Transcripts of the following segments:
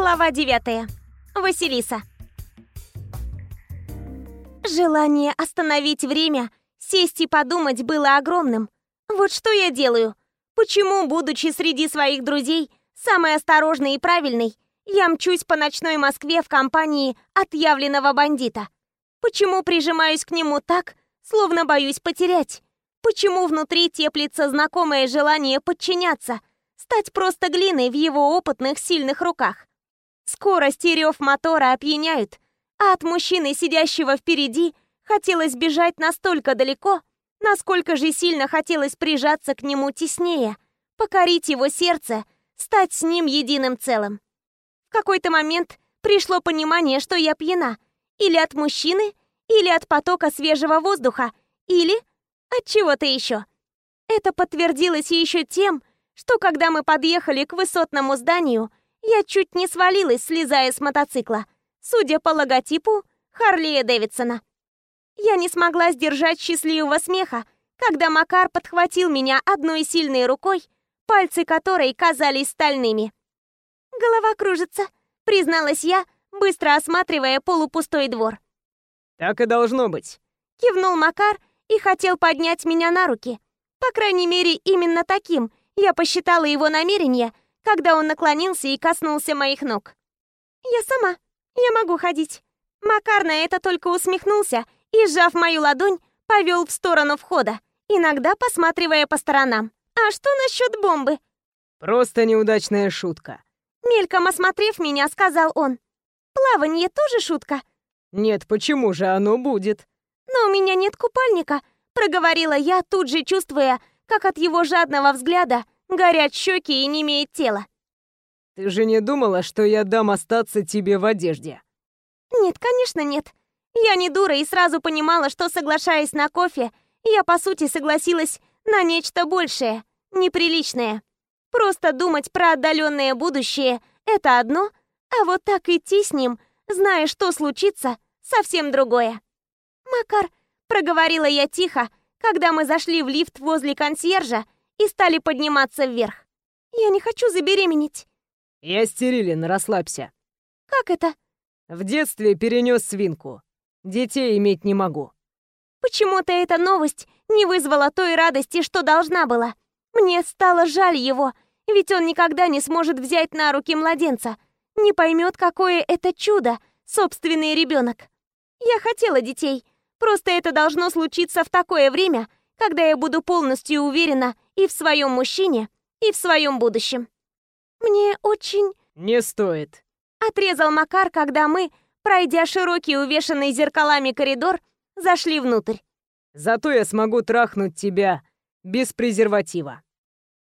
Глава 9. Василиса. Желание остановить время, сесть и подумать было огромным. Вот что я делаю? Почему, будучи среди своих друзей, самой осторожной и правильной, я мчусь по ночной Москве в компании отъявленного бандита? Почему прижимаюсь к нему так, словно боюсь потерять? Почему внутри теплится знакомое желание подчиняться, стать просто глиной в его опытных сильных руках? Скорость и рев мотора опьяняют, а от мужчины, сидящего впереди, хотелось бежать настолько далеко, насколько же сильно хотелось прижаться к нему теснее, покорить его сердце, стать с ним единым целым. В какой-то момент пришло понимание, что я пьяна. Или от мужчины, или от потока свежего воздуха, или от чего-то еще. Это подтвердилось еще тем, что когда мы подъехали к высотному зданию, я чуть не свалилась, слезая с мотоцикла. Судя по логотипу, Харлея Дэвидсона. Я не смогла сдержать счастливого смеха, когда Макар подхватил меня одной сильной рукой, пальцы которой казались стальными. «Голова кружится», — призналась я, быстро осматривая полупустой двор. «Так и должно быть», — кивнул Макар и хотел поднять меня на руки. По крайней мере, именно таким я посчитала его намерение, когда он наклонился и коснулся моих ног. «Я сама. Я могу ходить». Макар на это только усмехнулся и, сжав мою ладонь, повел в сторону входа, иногда посматривая по сторонам. «А что насчет бомбы?» «Просто неудачная шутка». Мельком осмотрев меня, сказал он. «Плавание тоже шутка?» «Нет, почему же оно будет?» «Но у меня нет купальника», — проговорила я, тут же чувствуя, как от его жадного взгляда горят щеки и не имеет тела. «Ты же не думала, что я дам остаться тебе в одежде?» «Нет, конечно нет. Я не дура и сразу понимала, что, соглашаясь на кофе, я, по сути, согласилась на нечто большее, неприличное. Просто думать про отдаленное будущее — это одно, а вот так идти с ним, зная, что случится, совсем другое. «Макар», — проговорила я тихо, когда мы зашли в лифт возле консьержа и стали подниматься вверх. «Я не хочу забеременеть». «Я стерилен, расслабься». «Как это?» «В детстве перенес свинку. Детей иметь не могу». Почему-то эта новость не вызвала той радости, что должна была. Мне стало жаль его, ведь он никогда не сможет взять на руки младенца, не поймет, какое это чудо, собственный ребенок. Я хотела детей, просто это должно случиться в такое время, когда я буду полностью уверена и в своем мужчине, и в своем будущем. Мне очень... Не стоит. Отрезал Макар, когда мы, пройдя широкий увешанный зеркалами коридор, зашли внутрь. Зато я смогу трахнуть тебя без презерватива.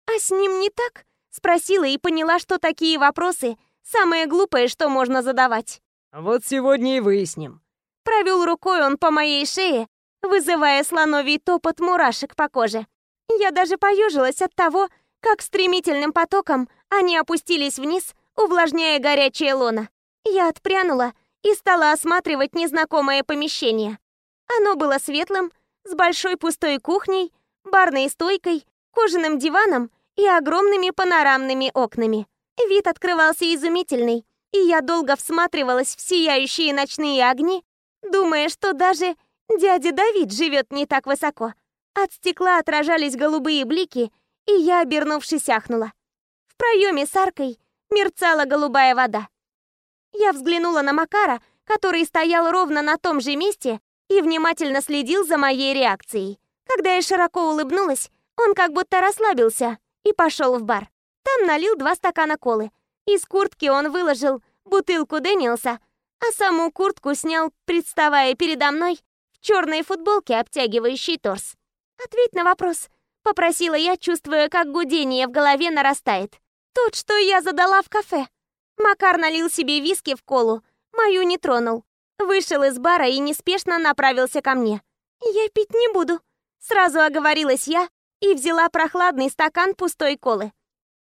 А с ним не так? Спросила и поняла, что такие вопросы самое глупое, что можно задавать. Вот сегодня и выясним. Провел рукой он по моей шее, вызывая слоновий топот мурашек по коже. Я даже поежилась от того, как стремительным потоком они опустились вниз, увлажняя горячее лоно. Я отпрянула и стала осматривать незнакомое помещение. Оно было светлым, с большой пустой кухней, барной стойкой, кожаным диваном и огромными панорамными окнами. Вид открывался изумительный, и я долго всматривалась в сияющие ночные огни, думая, что даже дядя Давид живет не так высоко. От стекла отражались голубые блики, и я, обернувшись, ахнула. В проеме с аркой мерцала голубая вода. Я взглянула на Макара, который стоял ровно на том же месте и внимательно следил за моей реакцией. Когда я широко улыбнулась, он как будто расслабился и пошел в бар. Там налил два стакана колы. Из куртки он выложил бутылку Дэниелса, а саму куртку снял, представая передо мной в черной футболке, обтягивающей торс. «Ответь на вопрос», — попросила я, чувствуя, как гудение в голове нарастает. «Тот, что я задала в кафе». Макар налил себе виски в колу, мою не тронул. Вышел из бара и неспешно направился ко мне. «Я пить не буду», — сразу оговорилась я и взяла прохладный стакан пустой колы.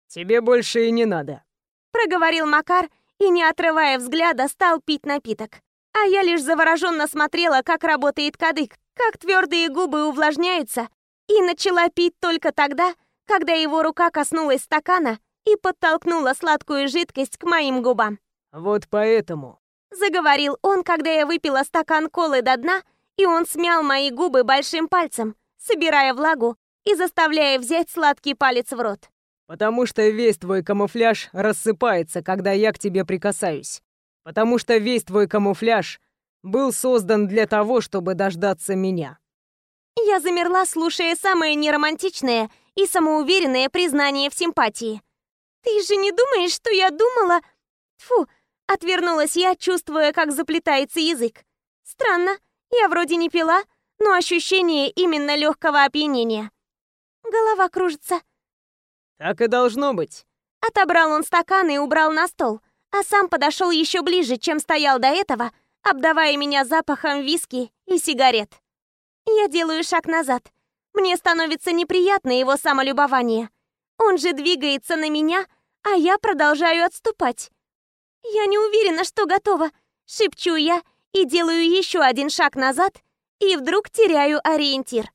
«Тебе больше и не надо», — проговорил Макар и, не отрывая взгляда, стал пить напиток. А я лишь завороженно смотрела, как работает кадык, как твердые губы увлажняются, и начала пить только тогда, когда его рука коснулась стакана и подтолкнула сладкую жидкость к моим губам. Вот поэтому. Заговорил он, когда я выпила стакан колы до дна, и он смял мои губы большим пальцем, собирая влагу и заставляя взять сладкий палец в рот. Потому что весь твой камуфляж рассыпается, когда я к тебе прикасаюсь. Потому что весь твой камуфляж был создан для того, чтобы дождаться меня. Я замерла, слушая самое неромантичное и самоуверенное признание в симпатии. «Ты же не думаешь, что я думала...» Фу, отвернулась я, чувствуя, как заплетается язык. Странно, я вроде не пила, но ощущение именно легкого опьянения. Голова кружится. Так и должно быть. Отобрал он стакан и убрал на стол, а сам подошел еще ближе, чем стоял до этого, обдавая меня запахом виски и сигарет. Я делаю шаг назад. Мне становится неприятно его самолюбование. Он же двигается на меня, а я продолжаю отступать. Я не уверена, что готова. Шепчу я и делаю еще один шаг назад, и вдруг теряю ориентир.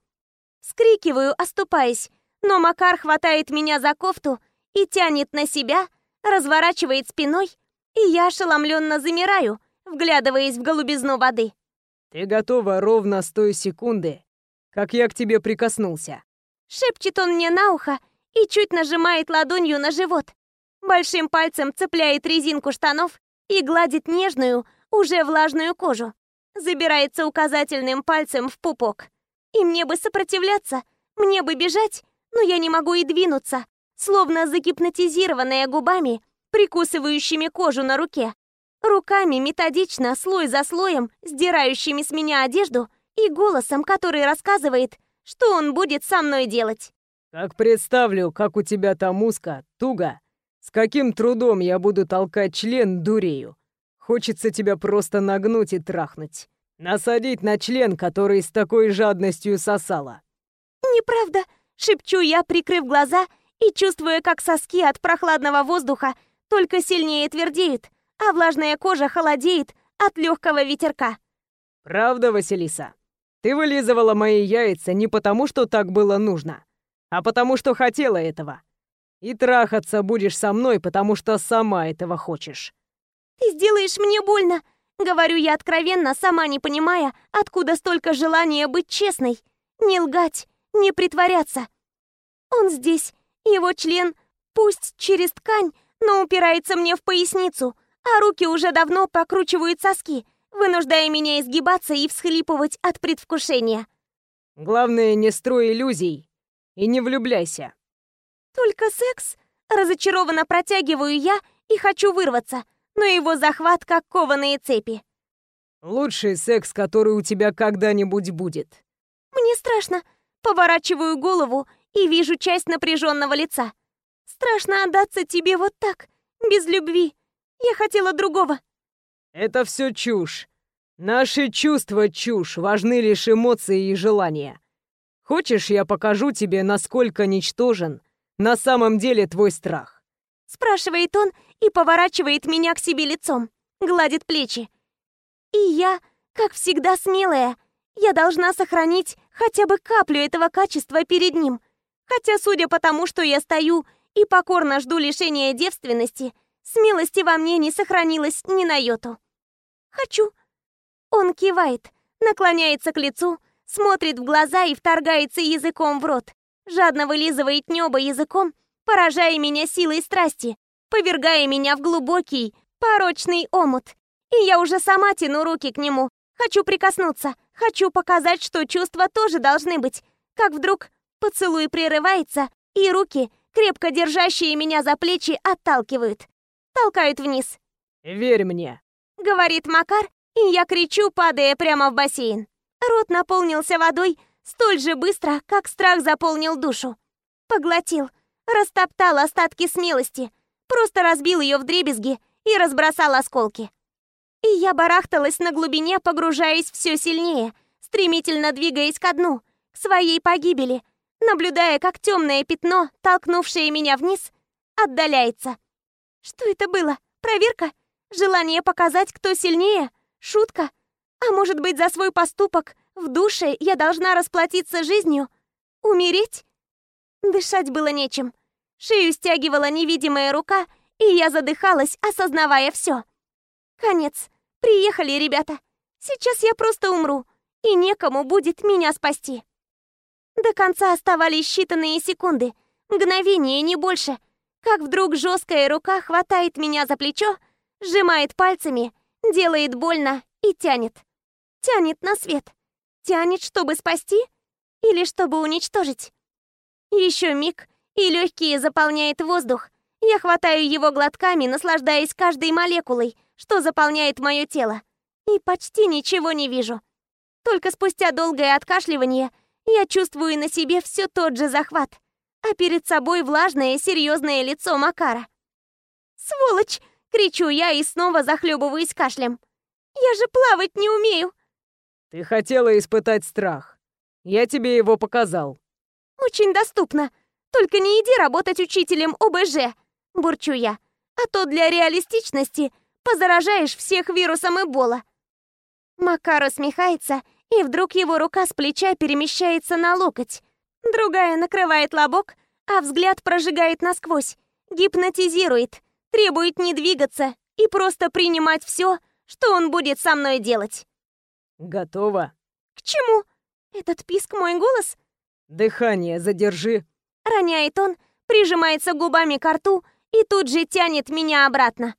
Скрикиваю, оступаясь, но Макар хватает меня за кофту и тянет на себя, разворачивает спиной, и я ошеломленно замираю, вглядываясь в голубизну воды. «Ты готова ровно с той секунды, как я к тебе прикоснулся». Шепчет он мне на ухо и чуть нажимает ладонью на живот. Большим пальцем цепляет резинку штанов и гладит нежную, уже влажную кожу. Забирается указательным пальцем в пупок. И мне бы сопротивляться, мне бы бежать, но я не могу и двинуться, словно загипнотизированная губами, прикусывающими кожу на руке. Руками методично, слой за слоем, сдирающими с меня одежду, и голосом, который рассказывает, что он будет со мной делать. «Как представлю, как у тебя там узко, туго, с каким трудом я буду толкать член дурею. Хочется тебя просто нагнуть и трахнуть. Насадить на член, который с такой жадностью сосала». «Неправда», — шепчу я, прикрыв глаза и чувствуя, как соски от прохладного воздуха только сильнее твердеют, а влажная кожа холодеет от легкого ветерка. «Правда, Василиса? Ты вылизывала мои яйца не потому, что так было нужно, а потому, что хотела этого. И трахаться будешь со мной, потому что сама этого хочешь». «Ты сделаешь мне больно», — говорю я откровенно, сама не понимая, откуда столько желания быть честной, не лгать, не притворяться. Он здесь, его член, пусть через ткань, но упирается мне в поясницу, а руки уже давно покручивают соски, вынуждая меня изгибаться и всхлипывать от предвкушения. Главное, не строй иллюзий и не влюбляйся. Только секс? Разочарованно протягиваю я и хочу вырваться, но его захват как кованые цепи. Лучший секс, который у тебя когда-нибудь будет. Мне страшно. Поворачиваю голову и вижу часть напряженного лица. Страшно отдаться тебе вот так, без любви. Я хотела другого. Это все чушь. Наши чувства чушь, важны лишь эмоции и желания. Хочешь, я покажу тебе, насколько ничтожен на самом деле твой страх? Спрашивает он и поворачивает меня к себе лицом, гладит плечи. И я, как всегда, смелая. Я должна сохранить хотя бы каплю этого качества перед ним. Хотя, судя по тому, что я стою и покорно жду лишения девственности, смелости во мне не сохранилось ни на йоту. Хочу. Он кивает, наклоняется к лицу, смотрит в глаза и вторгается языком в рот. Жадно вылизывает небо языком, поражая меня силой страсти, повергая меня в глубокий, порочный омут. И я уже сама тяну руки к нему. Хочу прикоснуться, хочу показать, что чувства тоже должны быть. Как вдруг поцелуй прерывается, и руки, крепко держащие меня за плечи, отталкивают. Толкают вниз. «Верь мне», — говорит Макар, и я кричу, падая прямо в бассейн. Рот наполнился водой, столь же быстро, как страх заполнил душу. Поглотил, растоптал остатки смелости, просто разбил ее в дребезги и разбросал осколки. И я барахталась на глубине, погружаясь все сильнее, стремительно двигаясь ко дну, к своей погибели, наблюдая, как темное пятно, толкнувшее меня вниз, отдаляется. Что это было? Проверка? Желание показать, кто сильнее? Шутка? А может быть, за свой поступок в душе я должна расплатиться жизнью? Умереть? Дышать было нечем. Шею стягивала невидимая рука, и я задыхалась, осознавая все. Конец. Приехали, ребята. Сейчас я просто умру, и некому будет меня спасти. До конца оставались считанные секунды, мгновения, не больше. Как вдруг жесткая рука хватает меня за плечо, сжимает пальцами, делает больно и тянет. Тянет на свет. Тянет, чтобы спасти или чтобы уничтожить. Еще миг, и легкие заполняет воздух. Я хватаю его глотками, наслаждаясь каждой молекулой, что заполняет мое тело. И почти ничего не вижу. Только спустя долгое откашливание я чувствую на себе все тот же захват, а перед собой влажное серьезное лицо Макара. «Сволочь!» — кричу я и снова захлебываюсь кашлем. «Я же плавать не умею!» «Ты хотела испытать страх. Я тебе его показал». «Очень доступно. Только не иди работать учителем ОБЖ!» — бурчу я. «А то для реалистичности позаражаешь всех вирусом Эбола». Макар усмехается, и вдруг его рука с плеча перемещается на локоть. Другая накрывает лобок, а взгляд прожигает насквозь, гипнотизирует, требует не двигаться и просто принимать все, что он будет со мной делать. Готово. К чему? Этот писк мой голос? Дыхание задержи. Роняет он, прижимается губами к рту и тут же тянет меня обратно.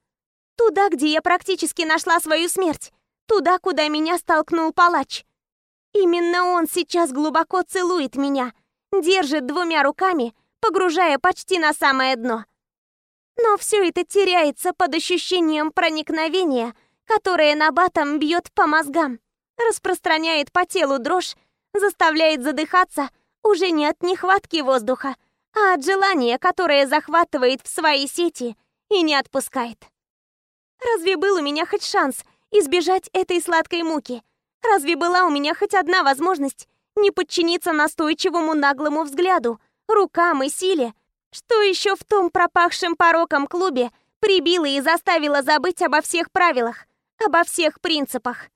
Туда, где я практически нашла свою смерть. Туда, куда меня столкнул палач. Именно он сейчас глубоко целует меня, держит двумя руками, погружая почти на самое дно. Но все это теряется под ощущением проникновения, которое на батом бьет по мозгам, распространяет по телу дрожь, заставляет задыхаться уже не от нехватки воздуха, а от желания, которое захватывает в свои сети и не отпускает. Разве был у меня хоть шанс избежать этой сладкой муки? Разве была у меня хоть одна возможность не подчиниться настойчивому наглому взгляду, рукам и силе, что еще в том пропахшем пороком клубе прибило и заставило забыть обо всех правилах, обо всех принципах?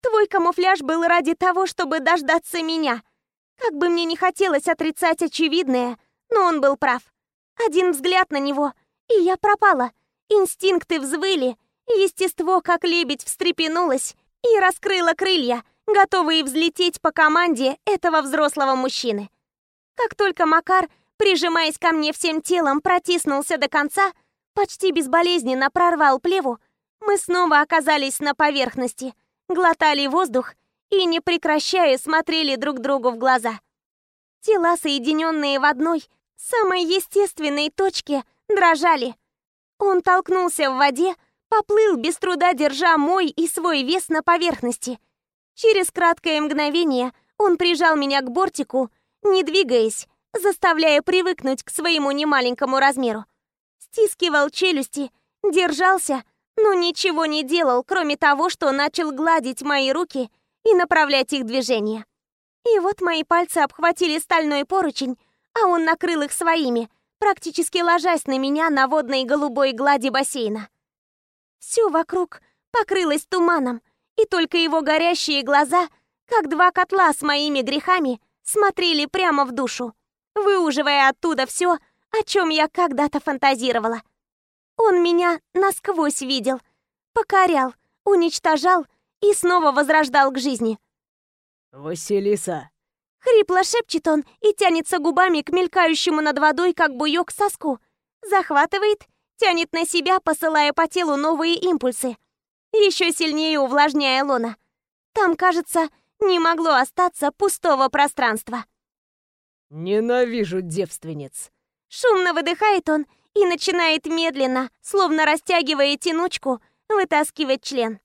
Твой камуфляж был ради того, чтобы дождаться меня. Как бы мне не хотелось отрицать очевидное, но он был прав. Один взгляд на него, и я пропала. Инстинкты взвыли, естество, как лебедь, встрепенулось и раскрыло крылья, готовые взлететь по команде этого взрослого мужчины. Как только Макар, прижимаясь ко мне всем телом, протиснулся до конца, почти безболезненно прорвал плеву, мы снова оказались на поверхности, глотали воздух и, не прекращая, смотрели друг другу в глаза. Тела, соединенные в одной, самой естественной точке, дрожали. Он толкнулся в воде, поплыл без труда, держа мой и свой вес на поверхности. Через краткое мгновение он прижал меня к бортику, не двигаясь, заставляя привыкнуть к своему немаленькому размеру. Стискивал челюсти, держался, но ничего не делал, кроме того, что начал гладить мои руки и направлять их движения. И вот мои пальцы обхватили стальной поручень, а он накрыл их своими — практически ложась на меня на водной голубой глади бассейна. Все вокруг покрылось туманом, и только его горящие глаза, как два котла с моими грехами, смотрели прямо в душу, выуживая оттуда все, о чем я когда-то фантазировала. Он меня насквозь видел, покорял, уничтожал и снова возрождал к жизни. «Василиса!» Хрипло шепчет он и тянется губами к мелькающему над водой, как буёк, соску. Захватывает, тянет на себя, посылая по телу новые импульсы. Еще сильнее увлажняя лона. Там, кажется, не могло остаться пустого пространства. «Ненавижу девственниц!» Шумно выдыхает он и начинает медленно, словно растягивая тянучку, вытаскивать член.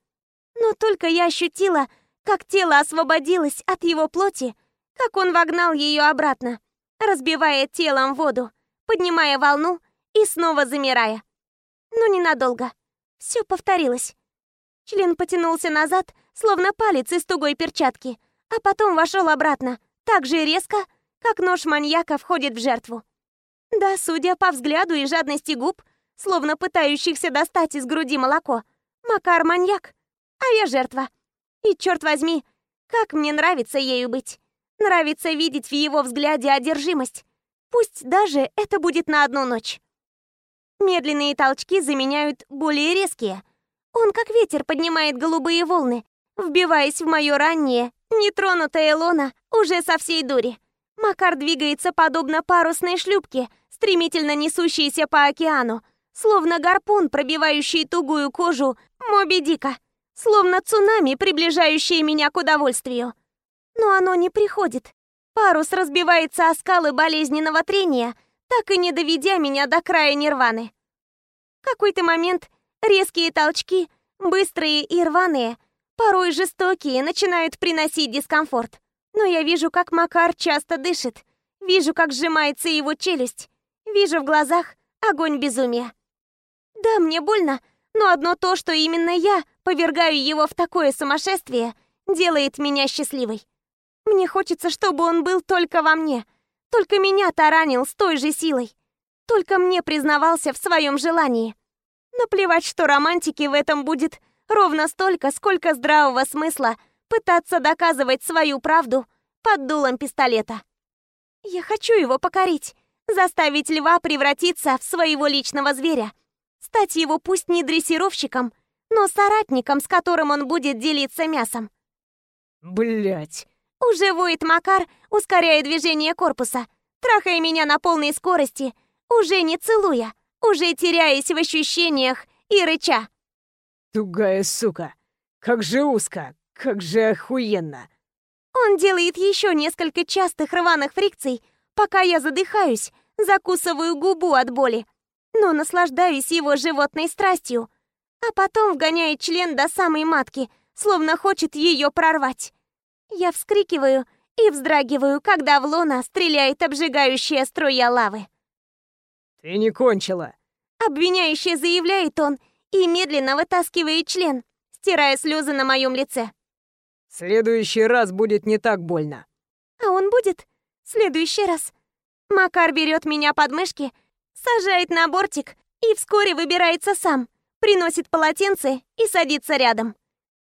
Но только я ощутила, как тело освободилось от его плоти, как он вогнал ее обратно, разбивая телом воду, поднимая волну и снова замирая. Но ненадолго. Все повторилось. Член потянулся назад, словно палец из тугой перчатки, а потом вошел обратно, так же резко, как нож маньяка входит в жертву. Да, судя по взгляду и жадности губ, словно пытающихся достать из груди молоко, Макар маньяк, а я жертва. И черт возьми, как мне нравится ею быть. Нравится видеть в его взгляде одержимость. Пусть даже это будет на одну ночь. Медленные толчки заменяют более резкие. Он как ветер поднимает голубые волны, вбиваясь в мое раннее, нетронутое лоно уже со всей дури. Макар двигается подобно парусной шлюпке, стремительно несущейся по океану, словно гарпун, пробивающий тугую кожу Моби Дика, словно цунами, приближающее меня к удовольствию. Но оно не приходит. Парус разбивается о скалы болезненного трения, так и не доведя меня до края нирваны. Какой-то момент резкие толчки, быстрые и рваные, порой жестокие, начинают приносить дискомфорт. Но я вижу, как Макар часто дышит, вижу, как сжимается его челюсть, вижу в глазах огонь безумия. Да, мне больно, но одно то, что именно я повергаю его в такое сумасшествие, делает меня счастливой. Мне хочется, чтобы он был только во мне. Только меня таранил с той же силой. Только мне признавался в своем желании. Наплевать, что романтики в этом будет ровно столько, сколько здравого смысла пытаться доказывать свою правду под дулом пистолета. Я хочу его покорить, заставить льва превратиться в своего личного зверя, стать его пусть не дрессировщиком, но соратником, с которым он будет делиться мясом. Блять. Уже воет Макар, ускоряя движение корпуса, трахая меня на полной скорости, уже не целуя, уже теряясь в ощущениях и рыча. Тугая сука. Как же узко, как же охуенно. Он делает еще несколько частых рваных фрикций, пока я задыхаюсь, закусываю губу от боли, но наслаждаюсь его животной страстью, а потом вгоняет член до самой матки, словно хочет ее прорвать. Я вскрикиваю и вздрагиваю, когда в лона стреляет обжигающая струя лавы. «Ты не кончила!» Обвиняюще заявляет он и медленно вытаскивает член, стирая слезы на моем лице. «В следующий раз будет не так больно». «А он будет? В следующий раз». Макар берет меня под мышки, сажает на бортик и вскоре выбирается сам, приносит полотенце и садится рядом.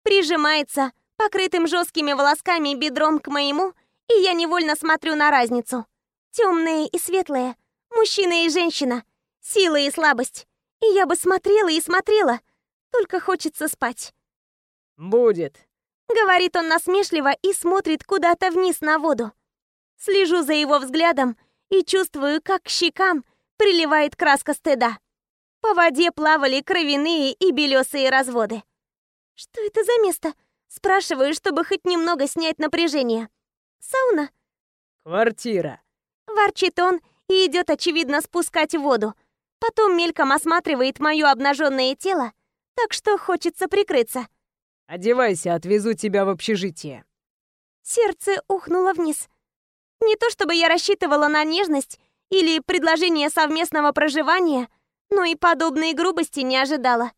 Прижимается, покрытым жесткими волосками бедром к моему, и я невольно смотрю на разницу. Темные и светлые, мужчина и женщина, сила и слабость. И я бы смотрела и смотрела, только хочется спать. «Будет», — говорит он насмешливо и смотрит куда-то вниз на воду. Слежу за его взглядом и чувствую, как к щекам приливает краска стыда. По воде плавали кровяные и белесые разводы. Что это за место? Спрашиваю, чтобы хоть немного снять напряжение. Сауна? Квартира. Ворчит он и идет, очевидно, спускать воду. Потом мельком осматривает мое обнаженное тело, так что хочется прикрыться. Одевайся, отвезу тебя в общежитие. Сердце ухнуло вниз. Не то чтобы я рассчитывала на нежность или предложение совместного проживания, но и подобные грубости не ожидала.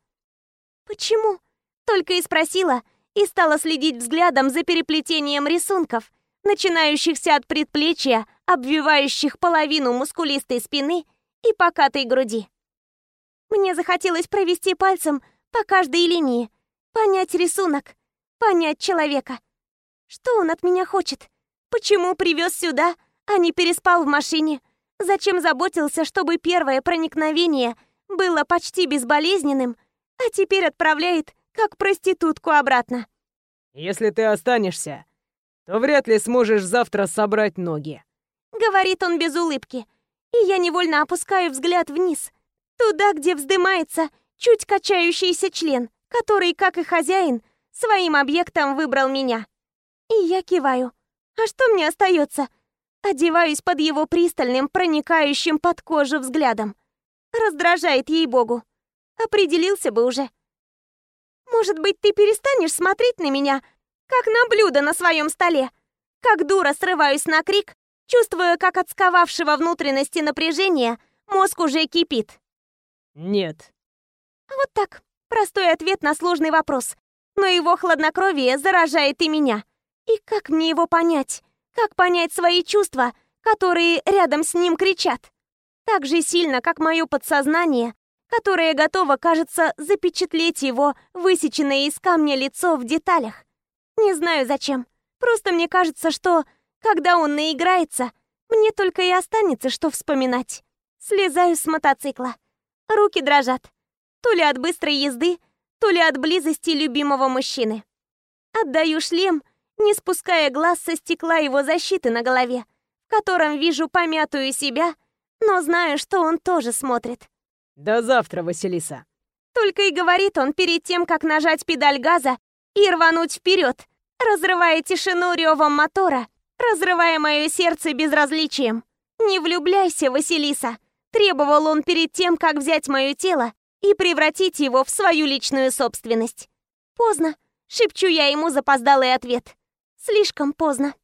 «Почему?» — только и спросила, и стала следить взглядом за переплетением рисунков, начинающихся от предплечья, обвивающих половину мускулистой спины и покатой груди. Мне захотелось провести пальцем по каждой линии, понять рисунок, понять человека. Что он от меня хочет? Почему привез сюда, а не переспал в машине? Зачем заботился, чтобы первое проникновение было почти безболезненным, а теперь отправляет как проститутку обратно. Если ты останешься, то вряд ли сможешь завтра собрать ноги. Говорит он без улыбки, и я невольно опускаю взгляд вниз, туда, где вздымается чуть качающийся член, который, как и хозяин, своим объектом выбрал меня. И я киваю. А что мне остается? Одеваюсь под его пристальным, проникающим под кожу взглядом. Раздражает ей-богу. Определился бы уже. Может быть, ты перестанешь смотреть на меня, как на блюдо на своем столе? Как дура срываюсь на крик, чувствуя, как от сковавшего внутренности напряжения мозг уже кипит. Нет. Вот так. Простой ответ на сложный вопрос. Но его хладнокровие заражает и меня. И как мне его понять? Как понять свои чувства, которые рядом с ним кричат? Так же сильно, как мое подсознание которая готова, кажется, запечатлеть его высеченное из камня лицо в деталях. Не знаю зачем. Просто мне кажется, что, когда он наиграется, мне только и останется, что вспоминать. Слезаю с мотоцикла. Руки дрожат. То ли от быстрой езды, то ли от близости любимого мужчины. Отдаю шлем, не спуская глаз со стекла его защиты на голове, в котором вижу помятую себя, но знаю, что он тоже смотрит. До завтра, Василиса. Только и говорит он перед тем, как нажать педаль газа и рвануть вперед, разрывая тишину ревом мотора, разрывая мое сердце безразличием. «Не влюбляйся, Василиса!» Требовал он перед тем, как взять мое тело и превратить его в свою личную собственность. «Поздно!» — шепчу я ему запоздалый ответ. «Слишком поздно!»